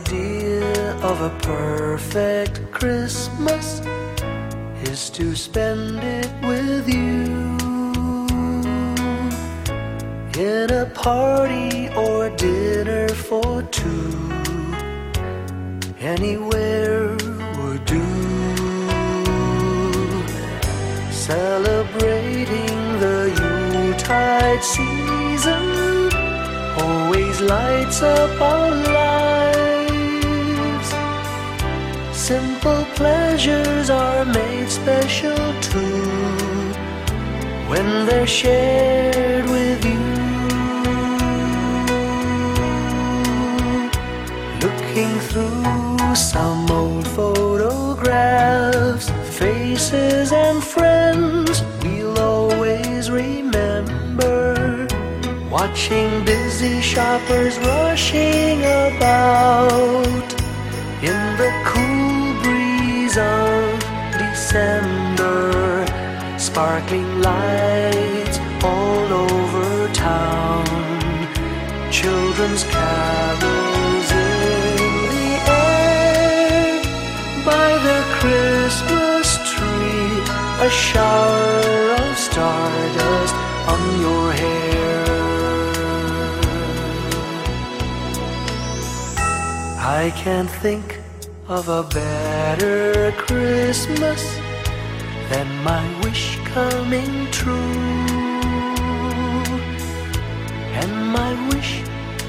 idea of a perfect Christmas is to spend it with you in a party or dinner for two. Anywhere would do. Celebrating the Yuletide season always lights up our lives. Simple pleasures are made special too when they're shared with you. Looking through some old photographs, faces and friends we'll always remember. Watching busy shoppers rushing about sparkling lights all over town, children's carols in the air. By the Christmas tree, a shower of stardust on your hair. I can't think of a better Christmas than my wish coming true. And my wish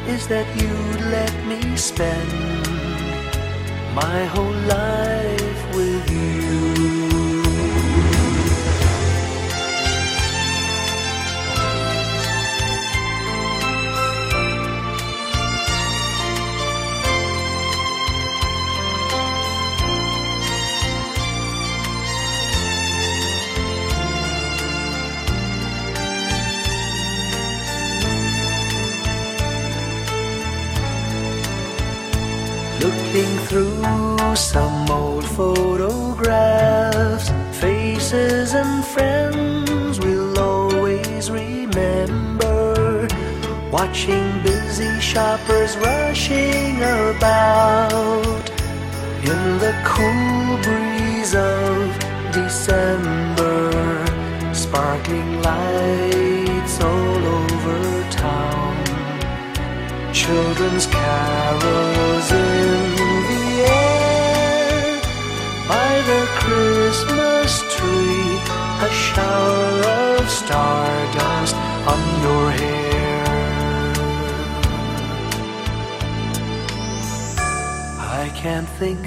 is that you'd let me spend my whole life through some old photographs, faces and friends we'll always remember. Watching busy shoppers rushing about in the cool breeze of December, sparkling lights all over town. Children's carols in can't think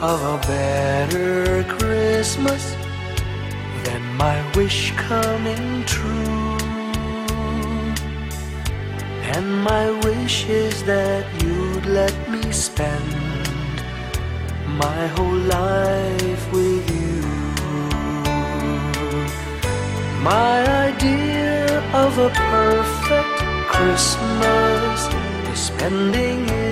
of a better Christmas than my wish coming true. And my wish is that you'd let me spend my whole life with you. My idea of a perfect Christmas is spending it